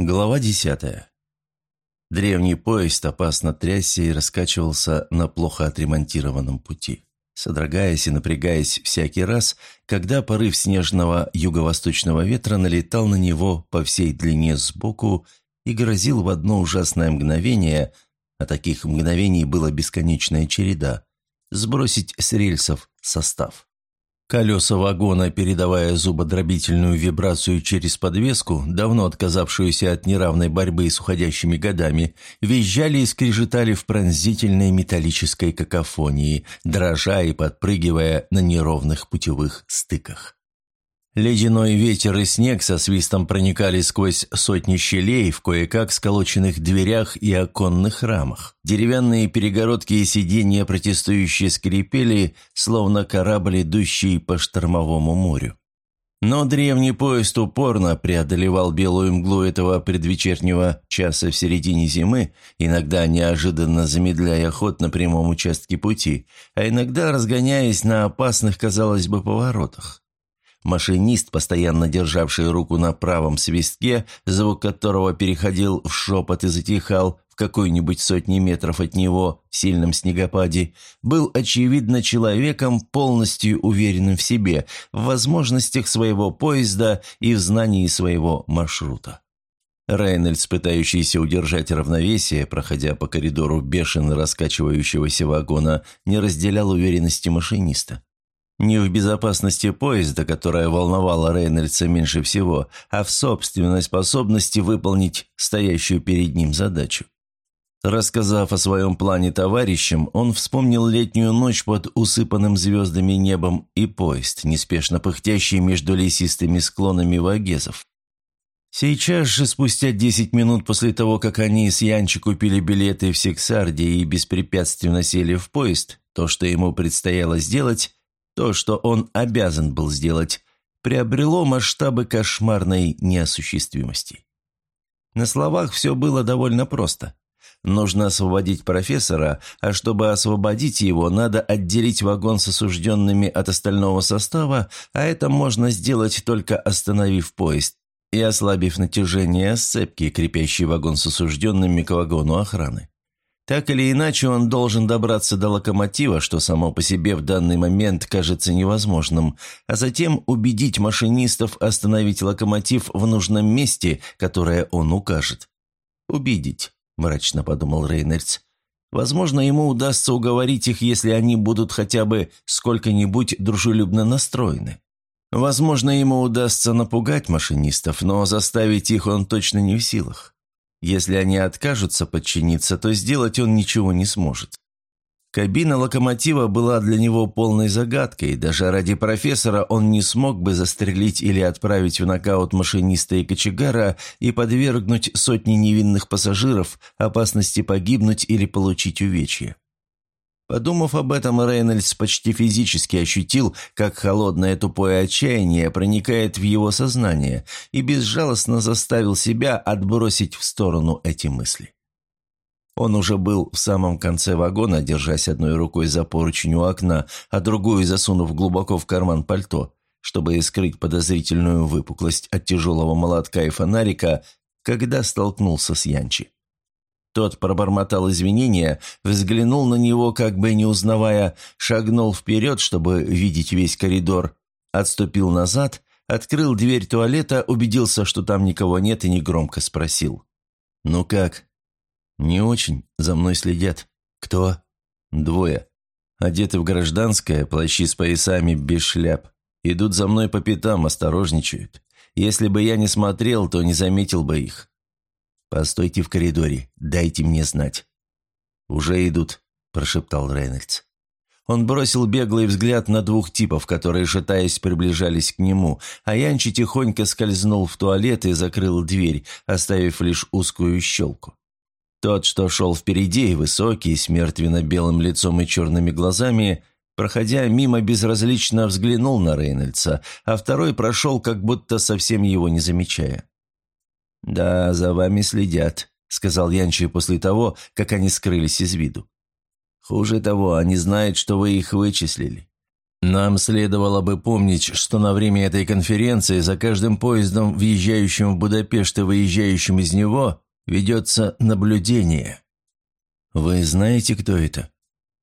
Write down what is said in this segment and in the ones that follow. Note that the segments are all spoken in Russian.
Глава десятая. Древний поезд опасно трясся и раскачивался на плохо отремонтированном пути, содрогаясь и напрягаясь всякий раз, когда порыв снежного юго-восточного ветра налетал на него по всей длине сбоку и грозил в одно ужасное мгновение, а таких мгновений была бесконечная череда, сбросить с рельсов состав. Колеса вагона, передавая зубодробительную вибрацию через подвеску, давно отказавшуюся от неравной борьбы с уходящими годами, визжали и скрежетали в пронзительной металлической какофонии, дрожа и подпрыгивая на неровных путевых стыках. Ледяной ветер и снег со свистом проникали сквозь сотни щелей в кое-как сколоченных дверях и оконных рамах. Деревянные перегородки и сиденья протестующие скрипели, словно корабль, идущий по штормовому морю. Но древний поезд упорно преодолевал белую мглу этого предвечернего часа в середине зимы, иногда неожиданно замедляя ход на прямом участке пути, а иногда разгоняясь на опасных, казалось бы, поворотах. Машинист, постоянно державший руку на правом свистке, звук которого переходил в шепот и затихал в какой-нибудь сотни метров от него в сильном снегопаде, был, очевидно, человеком, полностью уверенным в себе, в возможностях своего поезда и в знании своего маршрута. Рейнольдс, пытающийся удержать равновесие, проходя по коридору бешено раскачивающегося вагона, не разделял уверенности машиниста. Не в безопасности поезда, которая волновала Рейнольдса меньше всего, а в собственной способности выполнить стоящую перед ним задачу. Рассказав о своем плане товарищам, он вспомнил летнюю ночь под усыпанным звездами небом и поезд, неспешно пыхтящий между лесистыми склонами вагезов. Сейчас же, спустя десять минут после того, как они с Янчи купили билеты в Сексарде и беспрепятственно сели в поезд, то, что ему предстояло сделать, то, что он обязан был сделать, приобрело масштабы кошмарной неосуществимости. На словах все было довольно просто. Нужно освободить профессора, а чтобы освободить его, надо отделить вагон с осужденными от остального состава, а это можно сделать только остановив поезд и ослабив натяжение сцепки, крепящей вагон с осужденными к вагону охраны. Так или иначе, он должен добраться до локомотива, что само по себе в данный момент кажется невозможным, а затем убедить машинистов остановить локомотив в нужном месте, которое он укажет. «Убедить», – мрачно подумал Рейнольдс. «Возможно, ему удастся уговорить их, если они будут хотя бы сколько-нибудь дружелюбно настроены. Возможно, ему удастся напугать машинистов, но заставить их он точно не в силах. Если они откажутся подчиниться, то сделать он ничего не сможет. Кабина локомотива была для него полной загадкой, даже ради профессора он не смог бы застрелить или отправить в нокаут машиниста и кочегара и подвергнуть сотни невинных пассажиров опасности погибнуть или получить увечья. Подумав об этом, Рейнольдс почти физически ощутил, как холодное тупое отчаяние проникает в его сознание, и безжалостно заставил себя отбросить в сторону эти мысли. Он уже был в самом конце вагона, держась одной рукой за поручень у окна, а другую засунув глубоко в карман пальто, чтобы скрыть подозрительную выпуклость от тяжелого молотка и фонарика, когда столкнулся с Янчи. Тот пробормотал извинения, взглянул на него, как бы не узнавая, шагнул вперед, чтобы видеть весь коридор, отступил назад, открыл дверь туалета, убедился, что там никого нет, и негромко спросил. «Ну как?» «Не очень. За мной следят». «Кто?» «Двое. Одеты в гражданское, плащи с поясами, без шляп. Идут за мной по пятам, осторожничают. Если бы я не смотрел, то не заметил бы их. «Постойте в коридоре, дайте мне знать». «Уже идут», – прошептал Рейнольдс. Он бросил беглый взгляд на двух типов, которые, шатаясь, приближались к нему, а Янчи тихонько скользнул в туалет и закрыл дверь, оставив лишь узкую щелку. Тот, что шел впереди, высокий, с мертвенно-белым лицом и черными глазами, проходя мимо, безразлично взглянул на Рейнольдса, а второй прошел, как будто совсем его не замечая. «Да, за вами следят», — сказал Янчи после того, как они скрылись из виду. «Хуже того, они знают, что вы их вычислили. Нам следовало бы помнить, что на время этой конференции за каждым поездом, въезжающим в Будапешт и выезжающим из него, ведется наблюдение. Вы знаете, кто это?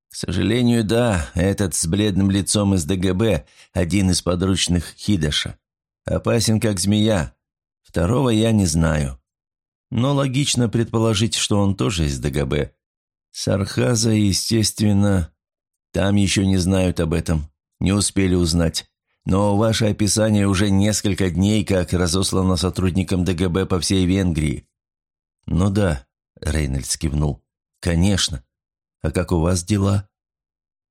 К сожалению, да, этот с бледным лицом из ДГБ, один из подручных Хидаша. Опасен, как змея. Второго я не знаю. Но логично предположить, что он тоже из ДГБ. Сархаза, естественно, там еще не знают об этом. Не успели узнать. Но ваше описание уже несколько дней как разослано сотрудникам ДГБ по всей Венгрии». «Ну да», — Рейнольдс кивнул. «Конечно. А как у вас дела?»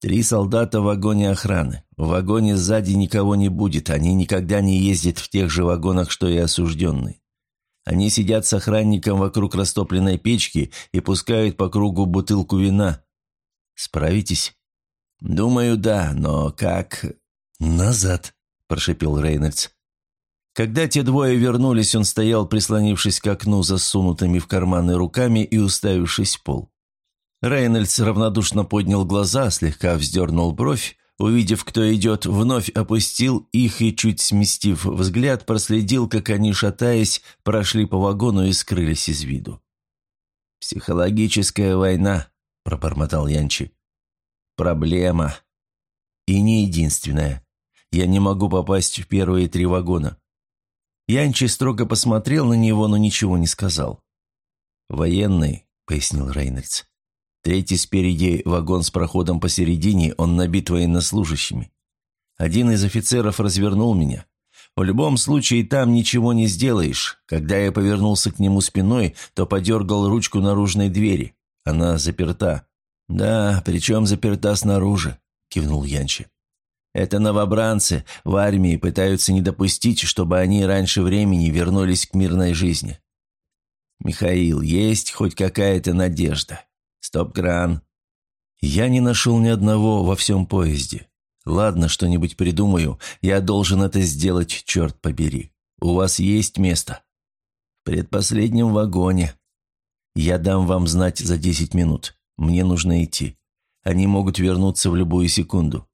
«Три солдата в вагоне охраны. В вагоне сзади никого не будет. Они никогда не ездят в тех же вагонах, что и осужденные. Они сидят с охранником вокруг растопленной печки и пускают по кругу бутылку вина. Справитесь?» «Думаю, да, но как...» «Назад», – прошепел Рейнольдс. Когда те двое вернулись, он стоял, прислонившись к окну засунутыми в карманы руками и уставившись в пол. Рейнольдс равнодушно поднял глаза, слегка вздернул бровь, увидев, кто идет, вновь опустил их и, чуть сместив взгляд, проследил, как они, шатаясь, прошли по вагону и скрылись из виду. «Психологическая война», – пробормотал Янчи. Проблема. И не единственная. Я не могу попасть в первые три вагона. Янчи строго посмотрел на него, но ничего не сказал. «Военный», — пояснил Рейнольдс. «Третий спереди вагон с проходом посередине, он набит военнослужащими. Один из офицеров развернул меня. В любом случае там ничего не сделаешь. Когда я повернулся к нему спиной, то подергал ручку наружной двери. Она заперта. «Да, причем заперта снаружи», – кивнул Янчи. «Это новобранцы в армии пытаются не допустить, чтобы они раньше времени вернулись к мирной жизни». «Михаил, есть хоть какая-то надежда? Стоп-кран». «Я не нашел ни одного во всем поезде. Ладно, что-нибудь придумаю. Я должен это сделать, черт побери. У вас есть место?» «В предпоследнем вагоне. Я дам вам знать за десять минут. Мне нужно идти. Они могут вернуться в любую секунду».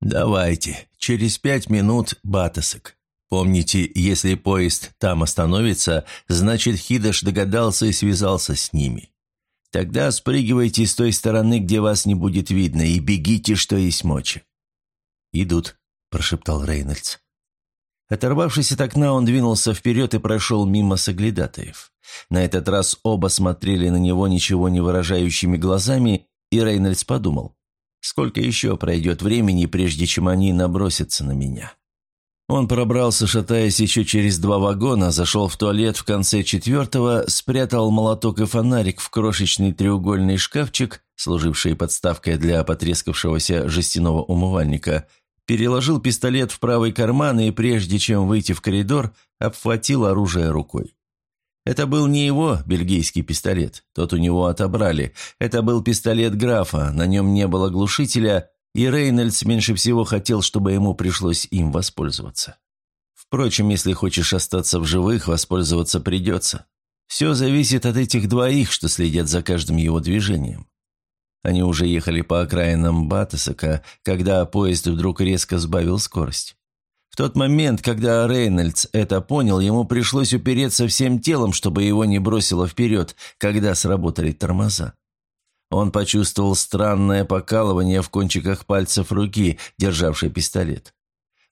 «Давайте. Через пять минут Батасок. Помните, если поезд там остановится, значит, Хидаш догадался и связался с ними. Тогда спрыгивайте с той стороны, где вас не будет видно, и бегите, что есть мочи». «Идут», – прошептал Рейнольдс. Оторвавшись от окна, он двинулся вперед и прошел мимо соглядатаев. На этот раз оба смотрели на него ничего не выражающими глазами, и Рейнольдс подумал, сколько еще пройдет времени, прежде чем они набросятся на меня. Он пробрался, шатаясь еще через два вагона, зашел в туалет в конце четвертого, спрятал молоток и фонарик в крошечный треугольный шкафчик, служивший подставкой для потрескавшегося жестяного умывальника – переложил пистолет в правый карман и, прежде чем выйти в коридор, обхватил оружие рукой. Это был не его бельгийский пистолет, тот у него отобрали. Это был пистолет графа, на нем не было глушителя, и Рейнольдс меньше всего хотел, чтобы ему пришлось им воспользоваться. Впрочем, если хочешь остаться в живых, воспользоваться придется. Все зависит от этих двоих, что следят за каждым его движением. Они уже ехали по окраинам Батасака, когда поезд вдруг резко сбавил скорость. В тот момент, когда Рейнольдс это понял, ему пришлось упереться всем телом, чтобы его не бросило вперед, когда сработали тормоза. Он почувствовал странное покалывание в кончиках пальцев руки, державшей пистолет.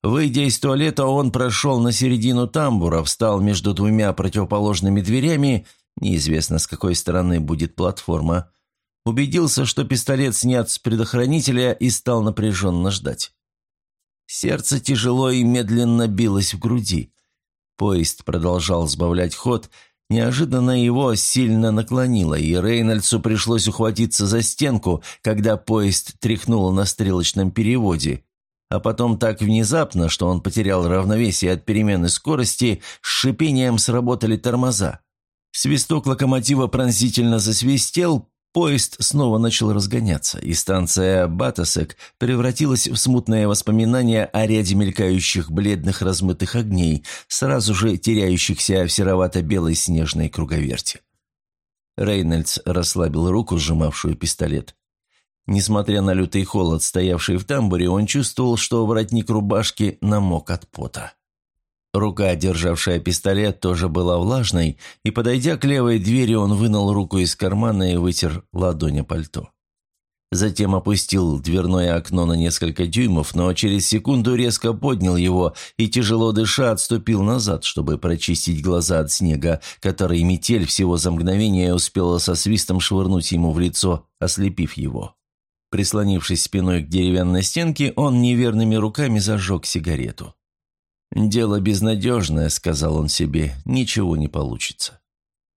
Выйдя из туалета, он прошел на середину тамбура, встал между двумя противоположными дверями, неизвестно с какой стороны будет платформа, убедился, что пистолет снят с предохранителя и стал напряженно ждать. Сердце тяжело и медленно билось в груди. Поезд продолжал сбавлять ход, неожиданно его сильно наклонило, и Рейнольдсу пришлось ухватиться за стенку, когда поезд тряхнул на стрелочном переводе, а потом так внезапно, что он потерял равновесие от перемены скорости, с шипением сработали тормоза. Свисток локомотива пронзительно засвистел, Поезд снова начал разгоняться, и станция Батасек превратилась в смутное воспоминание о ряде мелькающих бледных размытых огней, сразу же теряющихся в серовато-белой снежной круговерти. Рейнольдс расслабил руку, сжимавшую пистолет. Несмотря на лютый холод, стоявший в тамбуре, он чувствовал, что воротник рубашки намок от пота. Рука, державшая пистолет, тоже была влажной, и, подойдя к левой двери, он вынул руку из кармана и вытер ладонь пальто. Затем опустил дверное окно на несколько дюймов, но через секунду резко поднял его и, тяжело дыша, отступил назад, чтобы прочистить глаза от снега, который метель всего за мгновение успела со свистом швырнуть ему в лицо, ослепив его. Прислонившись спиной к деревянной стенке, он неверными руками зажег сигарету. «Дело безнадежное», — сказал он себе, — «ничего не получится».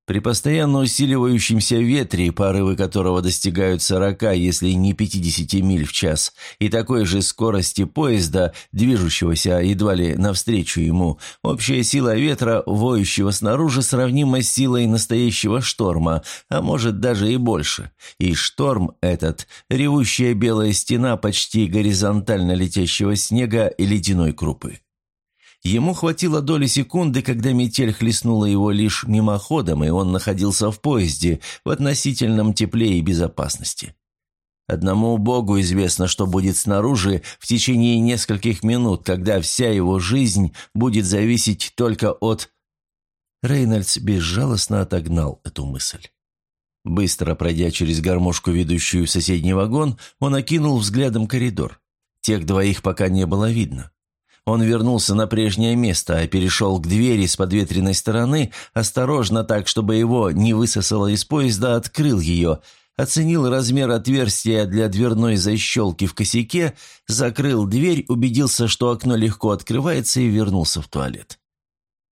При постоянно усиливающемся ветре, порывы которого достигают 40, если не 50 миль в час, и такой же скорости поезда, движущегося едва ли навстречу ему, общая сила ветра, воющего снаружи, сравнима с силой настоящего шторма, а может даже и больше. И шторм этот – ревущая белая стена почти горизонтально летящего снега и ледяной крупы. Ему хватило доли секунды, когда метель хлестнула его лишь мимоходом, и он находился в поезде в относительном тепле и безопасности. Одному Богу известно, что будет снаружи в течение нескольких минут, когда вся его жизнь будет зависеть только от... Рейнольдс безжалостно отогнал эту мысль. Быстро пройдя через гармошку, ведущую в соседний вагон, он окинул взглядом коридор. Тех двоих пока не было видно. Он вернулся на прежнее место, а перешел к двери с подветренной стороны, осторожно так, чтобы его не высосало из поезда, открыл ее, оценил размер отверстия для дверной защелки в косяке, закрыл дверь, убедился, что окно легко открывается и вернулся в туалет.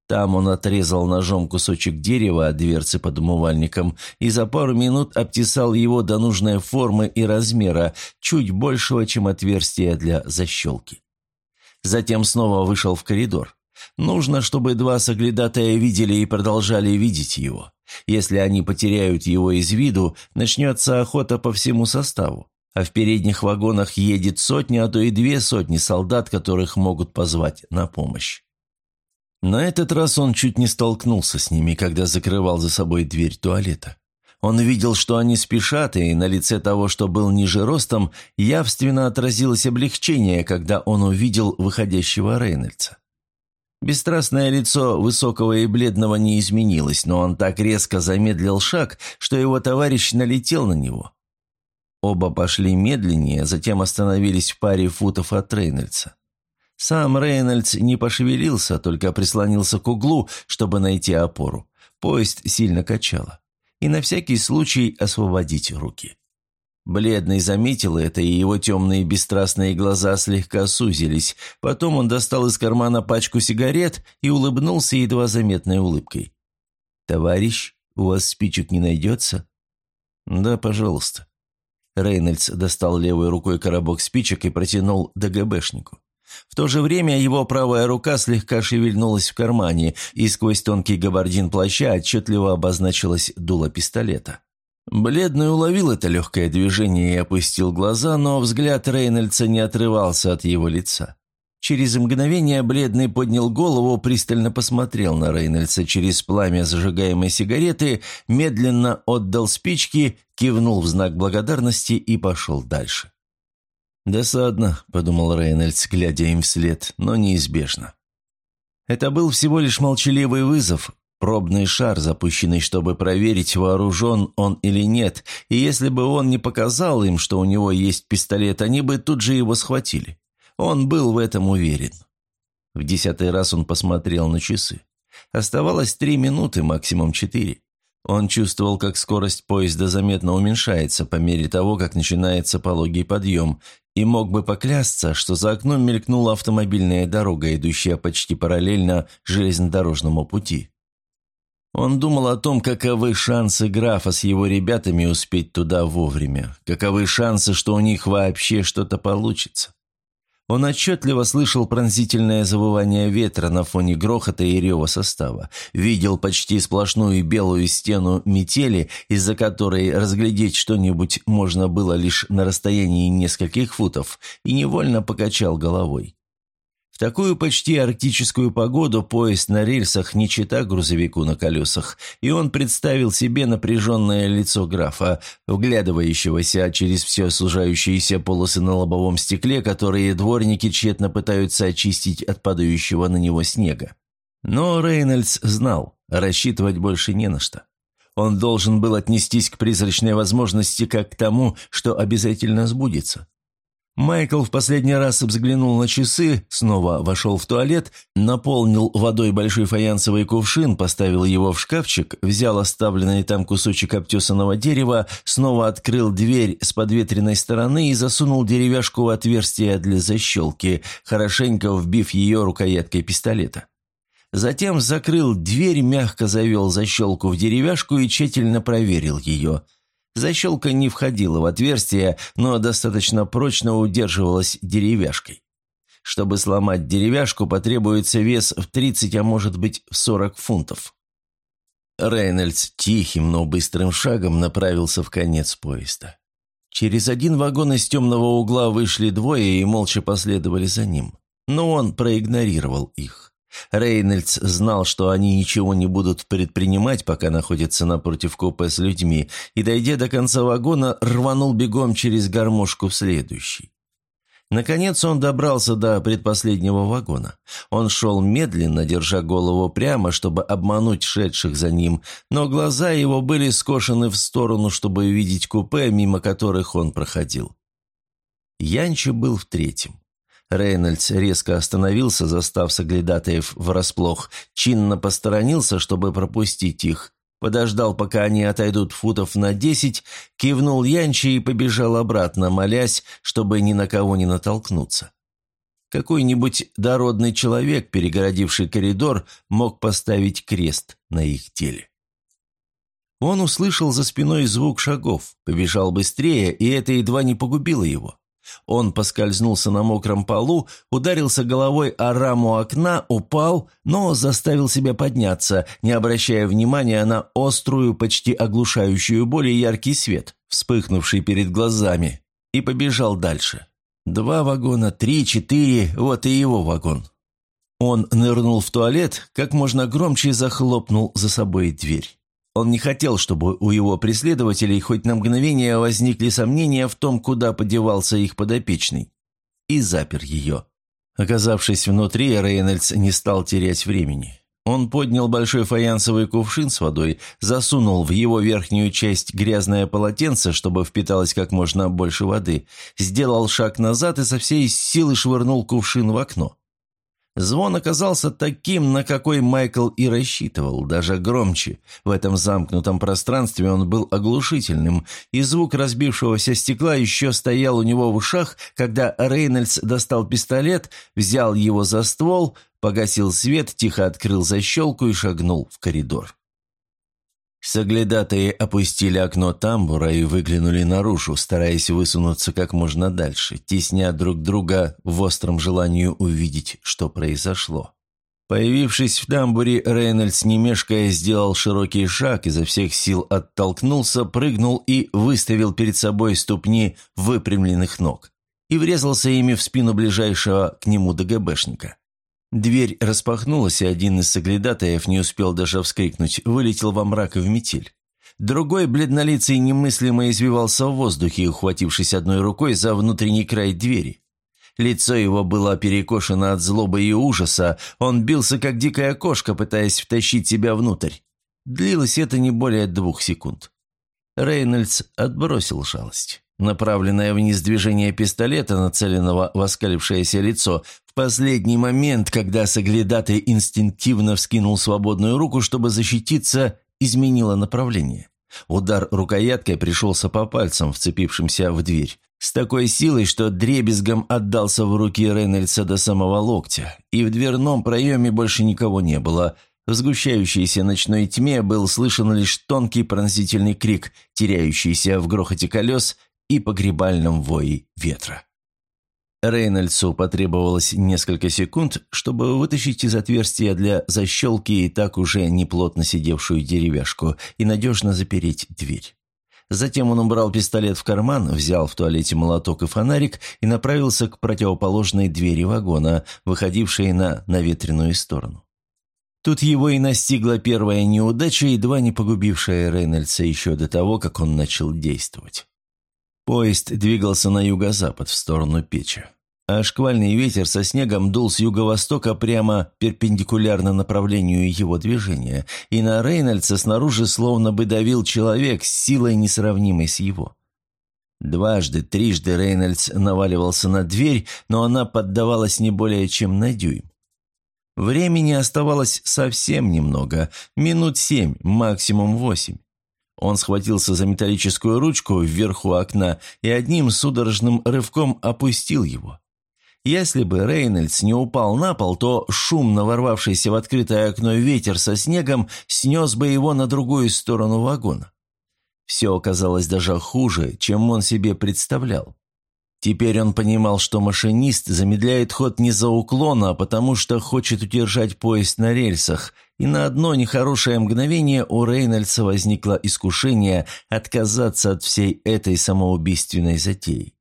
Там он отрезал ножом кусочек дерева от дверцы под умывальником и за пару минут обтесал его до нужной формы и размера, чуть большего, чем отверстие для защелки. Затем снова вышел в коридор. Нужно, чтобы два соглядатая видели и продолжали видеть его. Если они потеряют его из виду, начнется охота по всему составу. А в передних вагонах едет сотня, а то и две сотни солдат, которых могут позвать на помощь. На этот раз он чуть не столкнулся с ними, когда закрывал за собой дверь туалета. Он видел, что они спешат, и на лице того, что был ниже ростом, явственно отразилось облегчение, когда он увидел выходящего Рейнольдса. Бесстрастное лицо высокого и бледного не изменилось, но он так резко замедлил шаг, что его товарищ налетел на него. Оба пошли медленнее, затем остановились в паре футов от Рейнольдса. Сам Рейнольдс не пошевелился, только прислонился к углу, чтобы найти опору. Поезд сильно качало и на всякий случай освободить руки. Бледный заметил это, и его темные бесстрастные глаза слегка сузились. Потом он достал из кармана пачку сигарет и улыбнулся едва заметной улыбкой. «Товарищ, у вас спичек не найдется?» «Да, пожалуйста». Рейнольдс достал левой рукой коробок спичек и протянул ДГБшнику. В то же время его правая рука слегка шевельнулась в кармане, и сквозь тонкий габардин плаща отчетливо обозначилось дуло пистолета. Бледный уловил это легкое движение и опустил глаза, но взгляд Рейнольдса не отрывался от его лица. Через мгновение Бледный поднял голову, пристально посмотрел на Рейнольдса через пламя зажигаемой сигареты, медленно отдал спички, кивнул в знак благодарности и пошел дальше. «Досадно», — подумал Рейнольдс, глядя им вслед, — «но неизбежно». Это был всего лишь молчаливый вызов, пробный шар, запущенный, чтобы проверить, вооружен он или нет, и если бы он не показал им, что у него есть пистолет, они бы тут же его схватили. Он был в этом уверен. В десятый раз он посмотрел на часы. Оставалось три минуты, максимум четыре. Он чувствовал, как скорость поезда заметно уменьшается по мере того, как начинается пологий подъем, и мог бы поклясться, что за окном мелькнула автомобильная дорога, идущая почти параллельно железнодорожному пути. Он думал о том, каковы шансы графа с его ребятами успеть туда вовремя, каковы шансы, что у них вообще что-то получится. Он отчетливо слышал пронзительное завывание ветра на фоне грохота и рева состава, видел почти сплошную белую стену метели, из-за которой разглядеть что-нибудь можно было лишь на расстоянии нескольких футов, и невольно покачал головой. Такую почти арктическую погоду поезд на рельсах не чита грузовику на колесах, и он представил себе напряженное лицо графа, вглядывающегося через все сужающиеся полосы на лобовом стекле, которые дворники тщетно пытаются очистить от падающего на него снега. Но Рейнольдс знал, рассчитывать больше не на что. Он должен был отнестись к призрачной возможности как к тому, что обязательно сбудется. Майкл в последний раз взглянул на часы, снова вошел в туалет, наполнил водой большой фаянсовый кувшин, поставил его в шкафчик, взял оставленный там кусочек обтесанного дерева, снова открыл дверь с подветренной стороны и засунул деревяшку в отверстие для защелки, хорошенько вбив ее рукояткой пистолета. Затем закрыл дверь, мягко завел защелку в деревяшку и тщательно проверил ее – Защелка не входила в отверстие, но достаточно прочно удерживалась деревяшкой. Чтобы сломать деревяшку, потребуется вес в 30, а может быть в 40 фунтов. Рейнольдс тихим, но быстрым шагом направился в конец поезда. Через один вагон из темного угла вышли двое и молча последовали за ним. Но он проигнорировал их. Рейнольдс знал, что они ничего не будут предпринимать, пока находятся напротив купе с людьми, и, дойдя до конца вагона, рванул бегом через гармошку в следующий. Наконец он добрался до предпоследнего вагона. Он шел медленно, держа голову прямо, чтобы обмануть шедших за ним, но глаза его были скошены в сторону, чтобы видеть купе, мимо которых он проходил. Янчо был в третьем. Рейнольдс резко остановился, застав соглядатаев врасплох, чинно посторонился, чтобы пропустить их. Подождал, пока они отойдут футов на десять, кивнул Янчи и побежал обратно, молясь, чтобы ни на кого не натолкнуться. Какой-нибудь дородный человек, перегородивший коридор, мог поставить крест на их теле. Он услышал за спиной звук шагов, побежал быстрее, и это едва не погубило его. Он поскользнулся на мокром полу, ударился головой о раму окна, упал, но заставил себя подняться, не обращая внимания на острую, почти оглушающую боль и яркий свет, вспыхнувший перед глазами, и побежал дальше. Два вагона, три, четыре, вот и его вагон. Он нырнул в туалет, как можно громче захлопнул за собой дверь. Он не хотел, чтобы у его преследователей хоть на мгновение возникли сомнения в том, куда подевался их подопечный. И запер ее. Оказавшись внутри, Рейнольдс не стал терять времени. Он поднял большой фаянсовый кувшин с водой, засунул в его верхнюю часть грязное полотенце, чтобы впиталось как можно больше воды, сделал шаг назад и со всей силы швырнул кувшин в окно. Звон оказался таким, на какой Майкл и рассчитывал, даже громче. В этом замкнутом пространстве он был оглушительным, и звук разбившегося стекла еще стоял у него в ушах, когда Рейнольдс достал пистолет, взял его за ствол, погасил свет, тихо открыл защелку и шагнул в коридор. Соглядатые опустили окно тамбура и выглянули наружу, стараясь высунуться как можно дальше, тесня друг друга в остром желании увидеть, что произошло. Появившись в тамбуре, Рейнольдс, не мешкая, сделал широкий шаг, изо всех сил оттолкнулся, прыгнул и выставил перед собой ступни выпрямленных ног и врезался ими в спину ближайшего к нему ДГБшника. Дверь распахнулась, и один из соглядатаев не успел даже вскрикнуть, вылетел во мрак и в метель. Другой, бледнолицый, немыслимо извивался в воздухе, ухватившись одной рукой за внутренний край двери. Лицо его было перекошено от злобы и ужаса, он бился, как дикая кошка, пытаясь втащить себя внутрь. Длилось это не более двух секунд. Рейнольдс отбросил жалость. Направленное вниз движение пистолета, нацеленного в оскалившееся лицо, последний момент, когда соглядатый инстинктивно вскинул свободную руку, чтобы защититься, изменило направление. Удар рукояткой пришелся по пальцам, вцепившимся в дверь. С такой силой, что дребезгом отдался в руки Рейнольдса до самого локтя, и в дверном проеме больше никого не было. В сгущающейся ночной тьме был слышен лишь тонкий пронзительный крик, теряющийся в грохоте колес – и погребальном вое ветра. Рейнольдсу потребовалось несколько секунд, чтобы вытащить из отверстия для защелки и так уже неплотно сидевшую деревяшку и надежно запереть дверь. Затем он убрал пистолет в карман, взял в туалете молоток и фонарик и направился к противоположной двери вагона, выходившей на наветренную сторону. Тут его и настигла первая неудача, едва не погубившая Рейнольдса еще до того, как он начал действовать. Поезд двигался на юго-запад, в сторону печи а шквальный ветер со снегом дул с юго-востока прямо перпендикулярно направлению его движения, и на Рейнольдса снаружи словно бы давил человек с силой несравнимой с его. Дважды, трижды Рейнольдс наваливался на дверь, но она поддавалась не более чем на дюйм. Времени оставалось совсем немного, минут семь, максимум восемь. Он схватился за металлическую ручку вверху окна и одним судорожным рывком опустил его. Если бы Рейнольдс не упал на пол, то шумно ворвавшийся в открытое окно ветер со снегом снес бы его на другую сторону вагона. Все оказалось даже хуже, чем он себе представлял. Теперь он понимал, что машинист замедляет ход не за уклон, а потому что хочет удержать поезд на рельсах, и на одно нехорошее мгновение у Рейнольдса возникло искушение отказаться от всей этой самоубийственной затеи.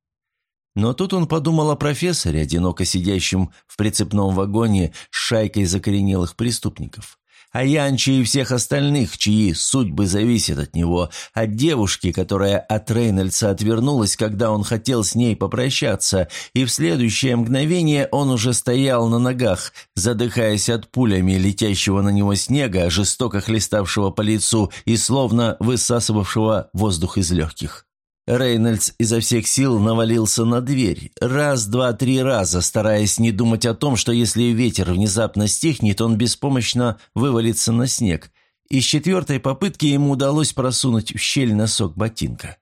Но тут он подумал о профессоре, одиноко сидящем в прицепном вагоне с шайкой закоренелых преступников. О Янче и всех остальных, чьи судьбы зависят от него, о девушке, которая от Рейнольдса отвернулась, когда он хотел с ней попрощаться, и в следующее мгновение он уже стоял на ногах, задыхаясь от пулями летящего на него снега, жестоко хлеставшего по лицу и словно высасывавшего воздух из легких. Рейнольдс изо всех сил навалился на дверь, раз, два, три раза, стараясь не думать о том, что если ветер внезапно стихнет, он беспомощно вывалится на снег. И с четвертой попытки ему удалось просунуть в щель носок ботинка.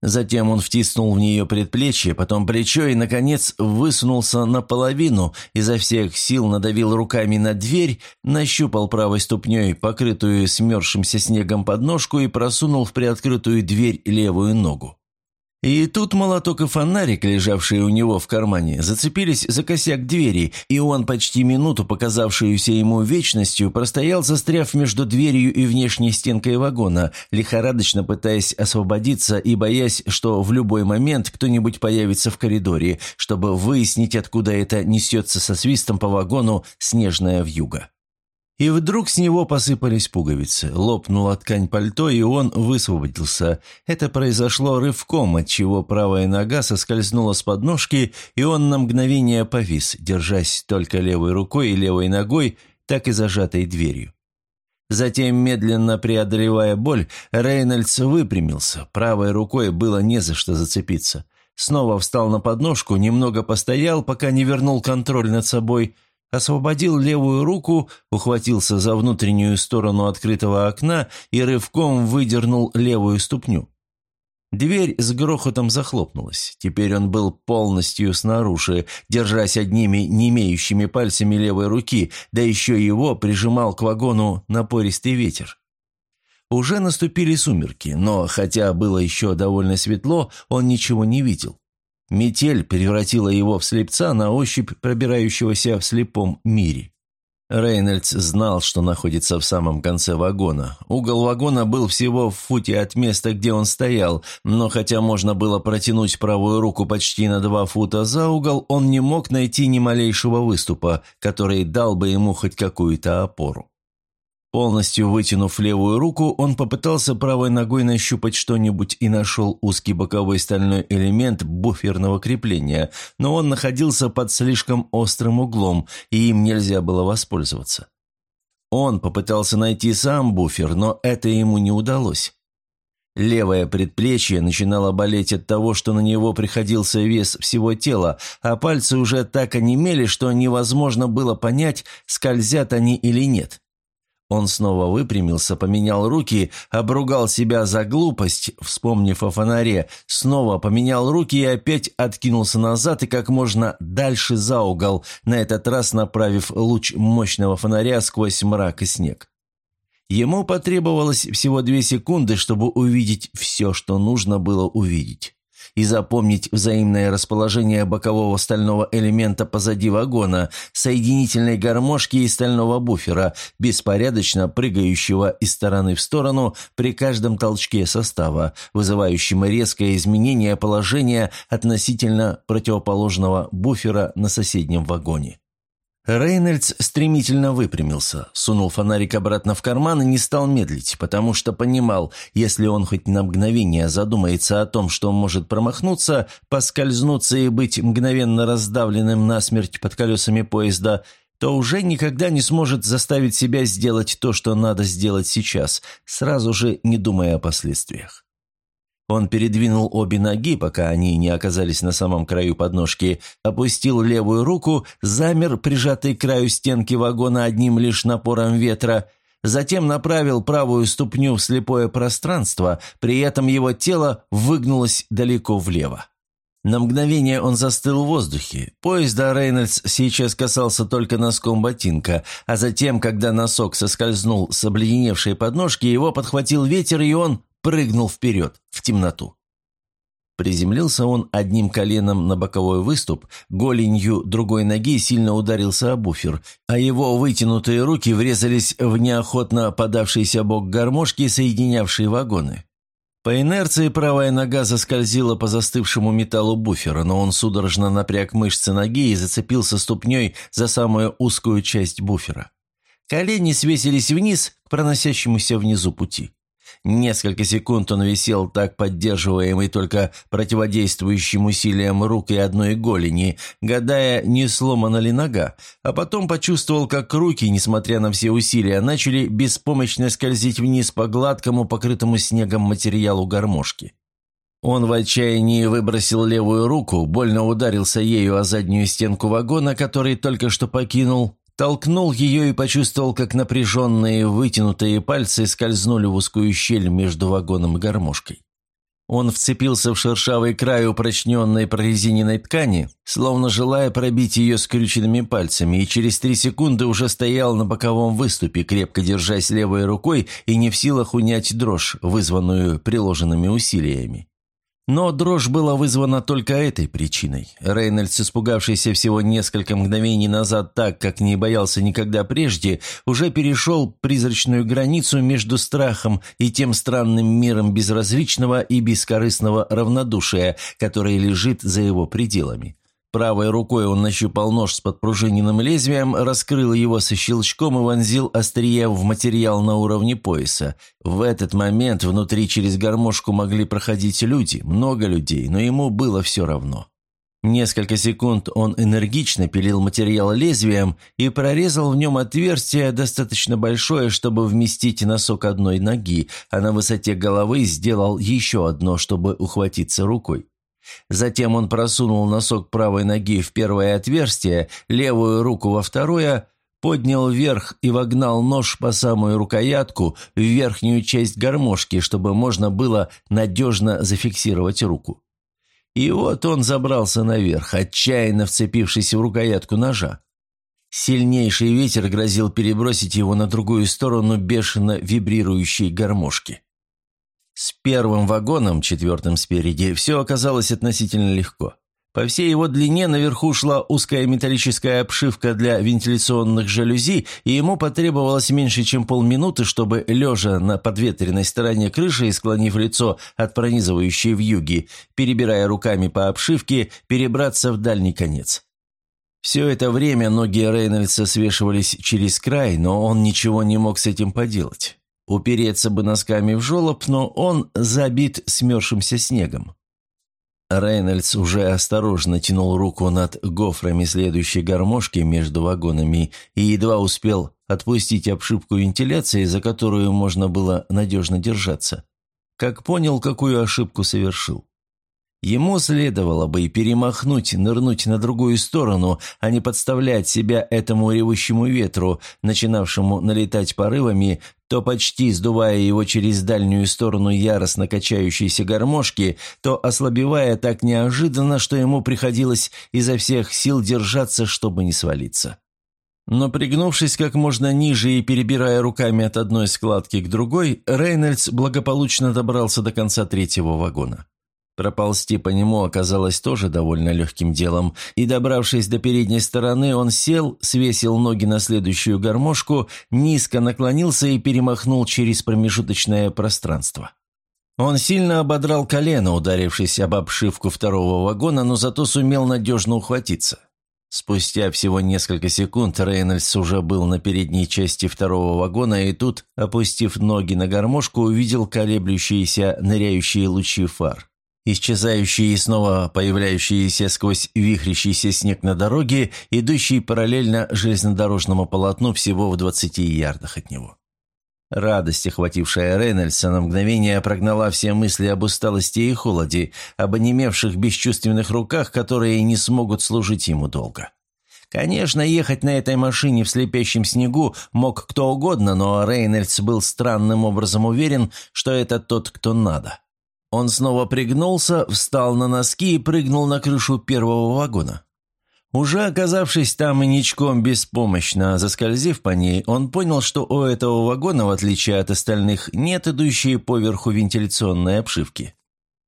Затем он втиснул в нее предплечье, потом плечо и, наконец, высунулся наполовину, изо всех сил надавил руками на дверь, нащупал правой ступней покрытую смерзшимся снегом подножку и просунул в приоткрытую дверь левую ногу. И тут молоток и фонарик, лежавшие у него в кармане, зацепились за косяк двери, и он почти минуту, показавшуюся ему вечностью, простоял, застряв между дверью и внешней стенкой вагона, лихорадочно пытаясь освободиться и боясь, что в любой момент кто-нибудь появится в коридоре, чтобы выяснить, откуда это несется со свистом по вагону снежная вьюга. И вдруг с него посыпались пуговицы, лопнула ткань пальто, и он высвободился. Это произошло рывком, отчего правая нога соскользнула с подножки, и он на мгновение повис, держась только левой рукой и левой ногой, так и зажатой дверью. Затем, медленно преодолевая боль, Рейнольдс выпрямился, правой рукой было не за что зацепиться. Снова встал на подножку, немного постоял, пока не вернул контроль над собой – освободил левую руку, ухватился за внутреннюю сторону открытого окна и рывком выдернул левую ступню. Дверь с грохотом захлопнулась. Теперь он был полностью снаружи, держась одними не имеющими пальцами левой руки, да еще его прижимал к вагону напористый ветер. Уже наступили сумерки, но, хотя было еще довольно светло, он ничего не видел. Метель превратила его в слепца на ощупь пробирающегося в слепом мире. Рейнольдс знал, что находится в самом конце вагона. Угол вагона был всего в футе от места, где он стоял, но хотя можно было протянуть правую руку почти на два фута за угол, он не мог найти ни малейшего выступа, который дал бы ему хоть какую-то опору. Полностью вытянув левую руку, он попытался правой ногой нащупать что-нибудь и нашел узкий боковой стальной элемент буферного крепления, но он находился под слишком острым углом, и им нельзя было воспользоваться. Он попытался найти сам буфер, но это ему не удалось. Левое предплечье начинало болеть от того, что на него приходился вес всего тела, а пальцы уже так онемели, что невозможно было понять, скользят они или нет. Он снова выпрямился, поменял руки, обругал себя за глупость, вспомнив о фонаре, снова поменял руки и опять откинулся назад и как можно дальше за угол, на этот раз направив луч мощного фонаря сквозь мрак и снег. Ему потребовалось всего две секунды, чтобы увидеть все, что нужно было увидеть. И запомнить взаимное расположение бокового стального элемента позади вагона, соединительной гармошки и стального буфера, беспорядочно прыгающего из стороны в сторону при каждом толчке состава, вызывающем резкое изменение положения относительно противоположного буфера на соседнем вагоне. Рейнольдс стремительно выпрямился, сунул фонарик обратно в карман и не стал медлить, потому что понимал, если он хоть на мгновение задумается о том, что может промахнуться, поскользнуться и быть мгновенно раздавленным насмерть под колесами поезда, то уже никогда не сможет заставить себя сделать то, что надо сделать сейчас, сразу же не думая о последствиях. Он передвинул обе ноги, пока они не оказались на самом краю подножки, опустил левую руку, замер, прижатый к краю стенки вагона одним лишь напором ветра, затем направил правую ступню в слепое пространство, при этом его тело выгнулось далеко влево. На мгновение он застыл в воздухе. Поезда Рейнольдс сейчас касался только носком ботинка, а затем, когда носок соскользнул с обледеневшей подножки, его подхватил ветер, и он прыгнул вперед, в темноту. Приземлился он одним коленом на боковой выступ, голенью другой ноги сильно ударился о буфер, а его вытянутые руки врезались в неохотно подавшийся бок гармошки, соединявшие вагоны. По инерции правая нога заскользила по застывшему металлу буфера, но он судорожно напряг мышцы ноги и зацепился ступней за самую узкую часть буфера. Колени свесились вниз к проносящемуся внизу пути. Несколько секунд он висел так поддерживаемый только противодействующим усилиям рук и одной голени, гадая, не сломана ли нога, а потом почувствовал, как руки, несмотря на все усилия, начали беспомощно скользить вниз по гладкому, покрытому снегом материалу гармошки. Он в отчаянии выбросил левую руку, больно ударился ею о заднюю стенку вагона, который только что покинул, Толкнул ее и почувствовал, как напряженные вытянутые пальцы скользнули в узкую щель между вагоном и гармошкой. Он вцепился в шершавый край упрочненной прорезиненной ткани, словно желая пробить ее скрюченными пальцами, и через три секунды уже стоял на боковом выступе, крепко держась левой рукой и не в силах унять дрожь, вызванную приложенными усилиями. Но дрожь была вызвана только этой причиной. Рейнольдс, испугавшийся всего несколько мгновений назад так, как не боялся никогда прежде, уже перешел призрачную границу между страхом и тем странным миром безразличного и бескорыстного равнодушия, который лежит за его пределами. Правой рукой он нащупал нож с подпружиненным лезвием, раскрыл его со щелчком и вонзил острие в материал на уровне пояса. В этот момент внутри через гармошку могли проходить люди, много людей, но ему было все равно. Несколько секунд он энергично пилил материал лезвием и прорезал в нем отверстие достаточно большое, чтобы вместить носок одной ноги, а на высоте головы сделал еще одно, чтобы ухватиться рукой. Затем он просунул носок правой ноги в первое отверстие, левую руку во второе, поднял вверх и вогнал нож по самую рукоятку в верхнюю часть гармошки, чтобы можно было надежно зафиксировать руку. И вот он забрался наверх, отчаянно вцепившись в рукоятку ножа. Сильнейший ветер грозил перебросить его на другую сторону бешено вибрирующей гармошки. С первым вагоном, четвертым спереди, все оказалось относительно легко. По всей его длине наверху шла узкая металлическая обшивка для вентиляционных жалюзи, и ему потребовалось меньше, чем полминуты, чтобы, лежа на подветренной стороне крыши и склонив лицо от пронизывающей вьюги, перебирая руками по обшивке, перебраться в дальний конец. Все это время ноги Рейнольдса свешивались через край, но он ничего не мог с этим поделать. Упереться бы носками в жолоб, но он забит смерзшимся снегом. Рейнольдс уже осторожно тянул руку над гофрами следующей гармошки между вагонами и едва успел отпустить обшивку вентиляции, за которую можно было надежно держаться. Как понял, какую ошибку совершил. Ему следовало бы и перемахнуть, нырнуть на другую сторону, а не подставлять себя этому ревущему ветру, начинавшему налетать порывами, то почти сдувая его через дальнюю сторону яростно качающейся гармошки, то ослабевая так неожиданно, что ему приходилось изо всех сил держаться, чтобы не свалиться. Но пригнувшись как можно ниже и перебирая руками от одной складки к другой, Рейнольдс благополучно добрался до конца третьего вагона. Проползти по нему оказалось тоже довольно легким делом, и, добравшись до передней стороны, он сел, свесил ноги на следующую гармошку, низко наклонился и перемахнул через промежуточное пространство. Он сильно ободрал колено, ударившись об обшивку второго вагона, но зато сумел надежно ухватиться. Спустя всего несколько секунд Рейнольдс уже был на передней части второго вагона и тут, опустив ноги на гармошку, увидел колеблющиеся, ныряющие лучи фар. Исчезающие и снова появляющиеся сквозь вихрящийся снег на дороге, идущий параллельно железнодорожному полотну всего в двадцати ярдах от него. Радость, охватившая Рейнольдса, на мгновение прогнала все мысли об усталости и холоде, об онемевших бесчувственных руках, которые не смогут служить ему долго. Конечно, ехать на этой машине в слепящем снегу мог кто угодно, но Рейнольдс был странным образом уверен, что это тот, кто надо. Он снова пригнулся, встал на носки и прыгнул на крышу первого вагона. Уже оказавшись там и ничком беспомощно заскользив по ней, он понял, что у этого вагона, в отличие от остальных, нет идущей поверху вентиляционной обшивки.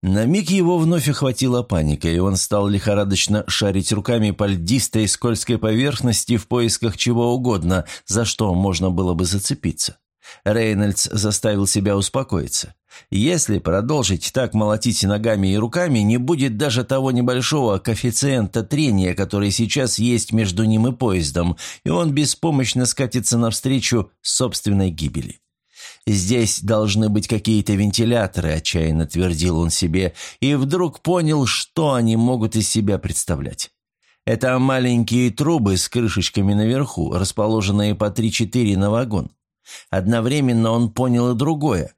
На миг его вновь охватила паника, и он стал лихорадочно шарить руками по льдистой скользкой поверхности в поисках чего угодно, за что можно было бы зацепиться. Рейнольдс заставил себя успокоиться. Если продолжить так молотить ногами и руками, не будет даже того небольшого коэффициента трения, который сейчас есть между ним и поездом, и он беспомощно скатится навстречу собственной гибели. «Здесь должны быть какие-то вентиляторы», – отчаянно твердил он себе, и вдруг понял, что они могут из себя представлять. Это маленькие трубы с крышечками наверху, расположенные по 3-4 на вагон. Одновременно он понял и другое.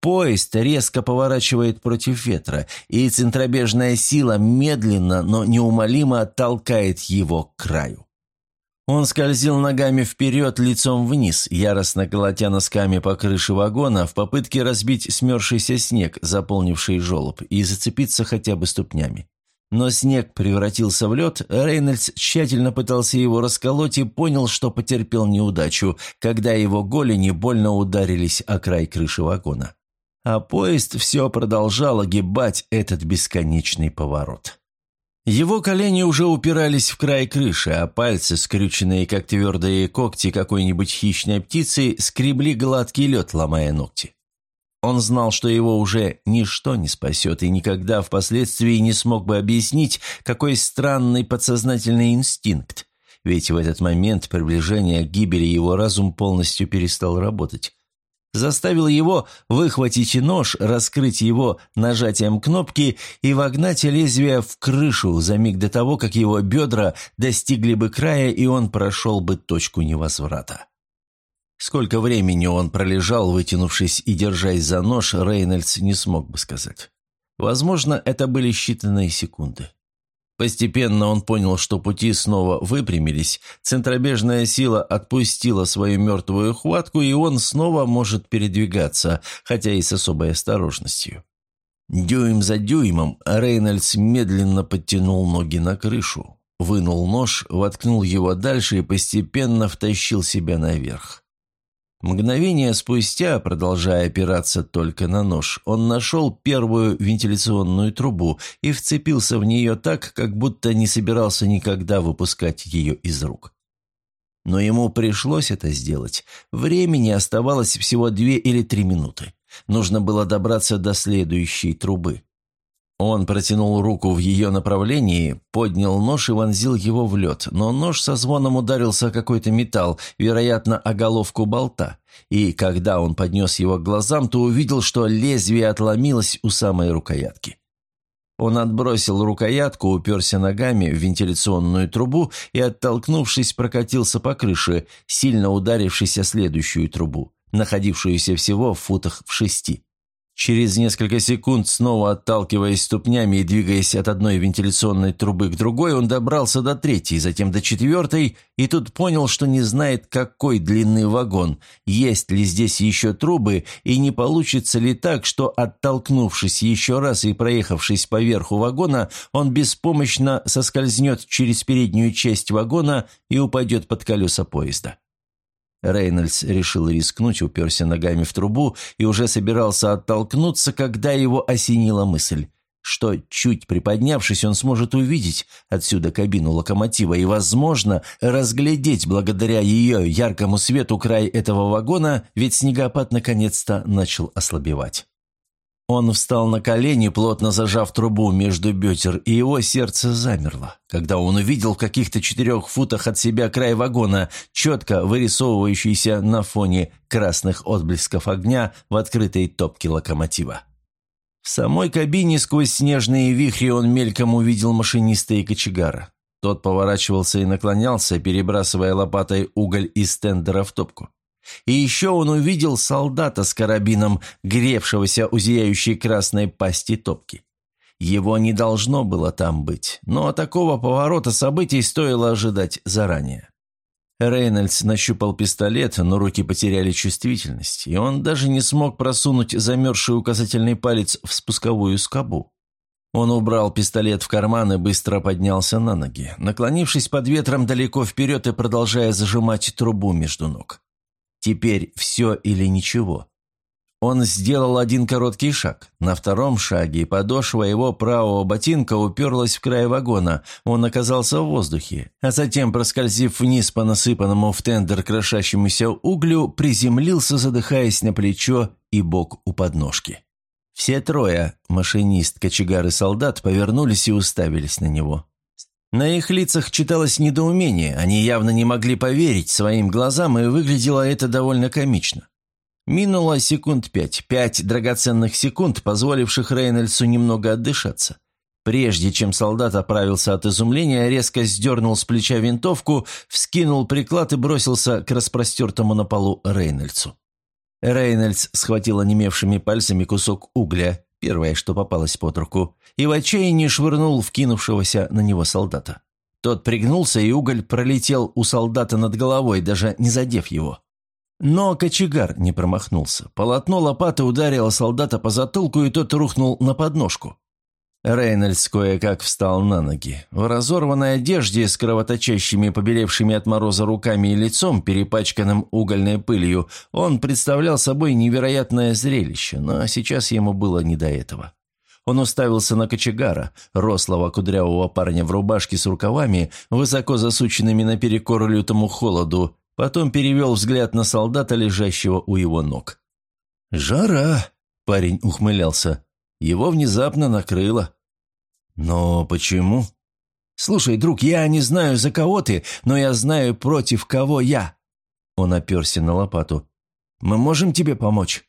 Поезд резко поворачивает против ветра, и центробежная сила медленно, но неумолимо толкает его к краю. Он скользил ногами вперед, лицом вниз, яростно колотя носками по крыше вагона в попытке разбить смерзшийся снег, заполнивший желоб, и зацепиться хотя бы ступнями. Но снег превратился в лед, Рейнольдс тщательно пытался его расколоть и понял, что потерпел неудачу, когда его голени больно ударились о край крыши вагона. А поезд все продолжал огибать этот бесконечный поворот. Его колени уже упирались в край крыши, а пальцы, скрюченные как твердые когти какой-нибудь хищной птицы, скребли гладкий лед, ломая ногти. Он знал, что его уже ничто не спасет, и никогда впоследствии не смог бы объяснить, какой странный подсознательный инстинкт, ведь в этот момент приближения к гибели его разум полностью перестал работать. Заставил его выхватить нож, раскрыть его нажатием кнопки и вогнать лезвие в крышу за миг до того, как его бедра достигли бы края, и он прошел бы точку невозврата. Сколько времени он пролежал, вытянувшись и держась за нож, Рейнольдс не смог бы сказать. Возможно, это были считанные секунды. Постепенно он понял, что пути снова выпрямились, центробежная сила отпустила свою мертвую хватку, и он снова может передвигаться, хотя и с особой осторожностью. Дюйм за дюймом Рейнольдс медленно подтянул ноги на крышу, вынул нож, воткнул его дальше и постепенно втащил себя наверх. Мгновение спустя, продолжая опираться только на нож, он нашел первую вентиляционную трубу и вцепился в нее так, как будто не собирался никогда выпускать ее из рук. Но ему пришлось это сделать. Времени оставалось всего две или три минуты. Нужно было добраться до следующей трубы. Он протянул руку в ее направлении, поднял нож и вонзил его в лед, но нож со звоном ударился о какой-то металл, вероятно, о головку болта, и когда он поднес его к глазам, то увидел, что лезвие отломилось у самой рукоятки. Он отбросил рукоятку, уперся ногами в вентиляционную трубу и, оттолкнувшись, прокатился по крыше, сильно ударившись о следующую трубу, находившуюся всего в футах в шести. Через несколько секунд, снова отталкиваясь ступнями и двигаясь от одной вентиляционной трубы к другой, он добрался до третьей, затем до четвертой, и тут понял, что не знает, какой длины вагон, есть ли здесь еще трубы, и не получится ли так, что, оттолкнувшись еще раз и проехавшись по верху вагона, он беспомощно соскользнет через переднюю часть вагона и упадет под колеса поезда. Рейнольдс решил рискнуть, уперся ногами в трубу и уже собирался оттолкнуться, когда его осенила мысль. что, чуть приподнявшись, он сможет увидеть отсюда кабину локомотива и, возможно, разглядеть благодаря ее яркому свету край этого вагона, ведь снегопад наконец-то начал ослабевать. Он встал на колени, плотно зажав трубу между бедер, и его сердце замерло, когда он увидел в каких-то четырех футах от себя край вагона, четко вырисовывающийся на фоне красных отблесков огня в открытой топке локомотива. В самой кабине сквозь снежные вихри он мельком увидел машиниста и кочегара. Тот поворачивался и наклонялся, перебрасывая лопатой уголь из тендера в топку. И еще он увидел солдата с карабином, гревшегося у зияющей красной пасти топки. Его не должно было там быть, но такого поворота событий стоило ожидать заранее. Рейнольдс нащупал пистолет, но руки потеряли чувствительность, и он даже не смог просунуть замерзший указательный палец в спусковую скобу. Он убрал пистолет в карман и быстро поднялся на ноги, наклонившись под ветром далеко вперед и продолжая зажимать трубу между ног. Теперь все или ничего. Он сделал один короткий шаг. На втором шаге подошва его правого ботинка уперлась в край вагона. Он оказался в воздухе, а затем, проскользив вниз по насыпанному в тендер крошащемуся углю, приземлился, задыхаясь на плечо и бок у подножки. Все трое, машинист, кочегар и солдат, повернулись и уставились на него. На их лицах читалось недоумение, они явно не могли поверить своим глазам, и выглядело это довольно комично. Минуло секунд пять, пять драгоценных секунд, позволивших Рейнольдсу немного отдышаться. Прежде чем солдат оправился от изумления, резко сдернул с плеча винтовку, вскинул приклад и бросился к распростертому на полу Рейнольдсу. Рейнольдс схватил онемевшими пальцами кусок угля, первое, что попалось под руку, и в отчаянии швырнул вкинувшегося на него солдата. Тот пригнулся, и уголь пролетел у солдата над головой, даже не задев его. Но кочегар не промахнулся. Полотно лопаты ударило солдата по затылку, и тот рухнул на подножку. Рейнольдс кое-как встал на ноги. В разорванной одежде с кровоточащими, побелевшими от мороза руками и лицом, перепачканным угольной пылью, он представлял собой невероятное зрелище, но сейчас ему было не до этого. Он уставился на кочегара, рослого кудрявого парня в рубашке с рукавами, высоко засученными наперекор лютому холоду, потом перевел взгляд на солдата, лежащего у его ног. «Жара!» – парень ухмылялся. Его внезапно накрыло. «Но почему?» «Слушай, друг, я не знаю, за кого ты, но я знаю, против кого я». Он оперся на лопату. «Мы можем тебе помочь?»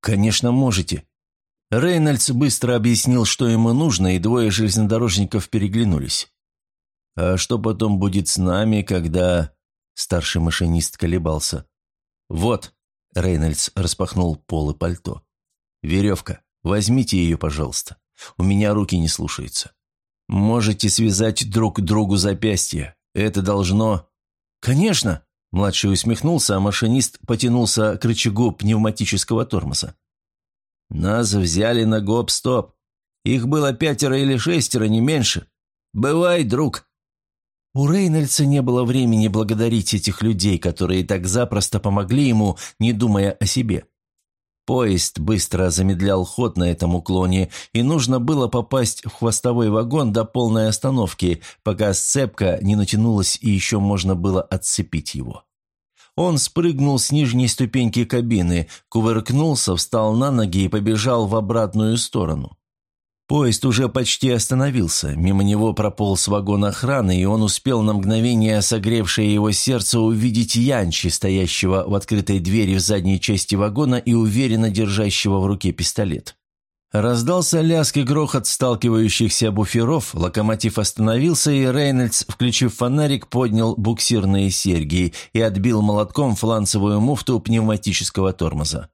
«Конечно, можете». Рейнольдс быстро объяснил, что ему нужно, и двое железнодорожников переглянулись. «А что потом будет с нами, когда...» Старший машинист колебался. «Вот», — Рейнольдс распахнул пол и пальто. «Веревка. Возьмите ее, пожалуйста. У меня руки не слушаются. Можете связать друг другу запястья. Это должно...» «Конечно!» – младший усмехнулся, а машинист потянулся к рычагу пневматического тормоза. «Нас взяли на гоп-стоп. Их было пятеро или шестеро, не меньше. Бывай, друг!» У Рейнольдса не было времени благодарить этих людей, которые так запросто помогли ему, не думая о себе. Поезд быстро замедлял ход на этом уклоне, и нужно было попасть в хвостовой вагон до полной остановки, пока сцепка не натянулась и еще можно было отцепить его. Он спрыгнул с нижней ступеньки кабины, кувыркнулся, встал на ноги и побежал в обратную сторону. Поезд уже почти остановился, мимо него прополз вагон охраны, и он успел на мгновение, согревшее его сердце, увидеть Янчи, стоящего в открытой двери в задней части вагона и уверенно держащего в руке пистолет. Раздался лязг и грохот сталкивающихся буферов, локомотив остановился, и Рейнольдс, включив фонарик, поднял буксирные серьги и отбил молотком фланцевую муфту пневматического тормоза.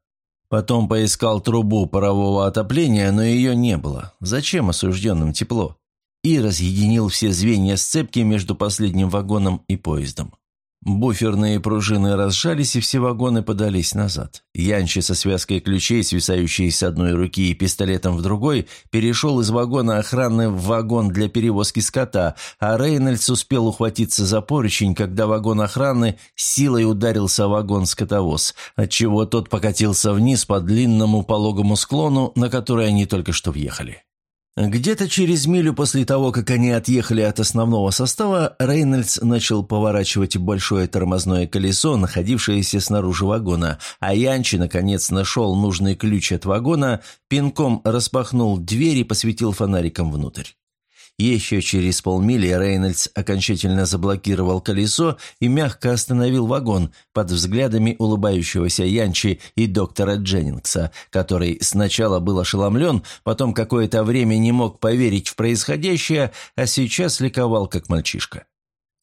Потом поискал трубу парового отопления, но ее не было. Зачем осужденным тепло? И разъединил все звенья сцепки между последним вагоном и поездом. Буферные пружины разжались, и все вагоны подались назад. Янчи со связкой ключей, свисающей с одной руки и пистолетом в другой, перешел из вагона охраны в вагон для перевозки скота, а Рейнольдс успел ухватиться за поручень, когда вагон охраны силой ударился в вагон-скотовоз, отчего тот покатился вниз по длинному пологому склону, на который они только что въехали. Где-то через милю после того, как они отъехали от основного состава, Рейнольдс начал поворачивать большое тормозное колесо, находившееся снаружи вагона, а Янчи, наконец, нашел нужный ключ от вагона, пинком распахнул дверь и посветил фонариком внутрь. Еще через полмили Рейнольдс окончательно заблокировал колесо и мягко остановил вагон под взглядами улыбающегося Янчи и доктора Дженнингса, который сначала был ошеломлен, потом какое-то время не мог поверить в происходящее, а сейчас ликовал как мальчишка.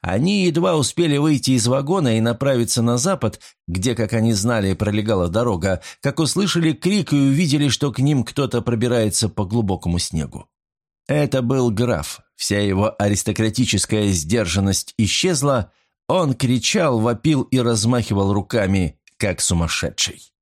Они едва успели выйти из вагона и направиться на запад, где, как они знали, пролегала дорога, как услышали крик и увидели, что к ним кто-то пробирается по глубокому снегу. Это был граф. Вся его аристократическая сдержанность исчезла. Он кричал, вопил и размахивал руками, как сумасшедший.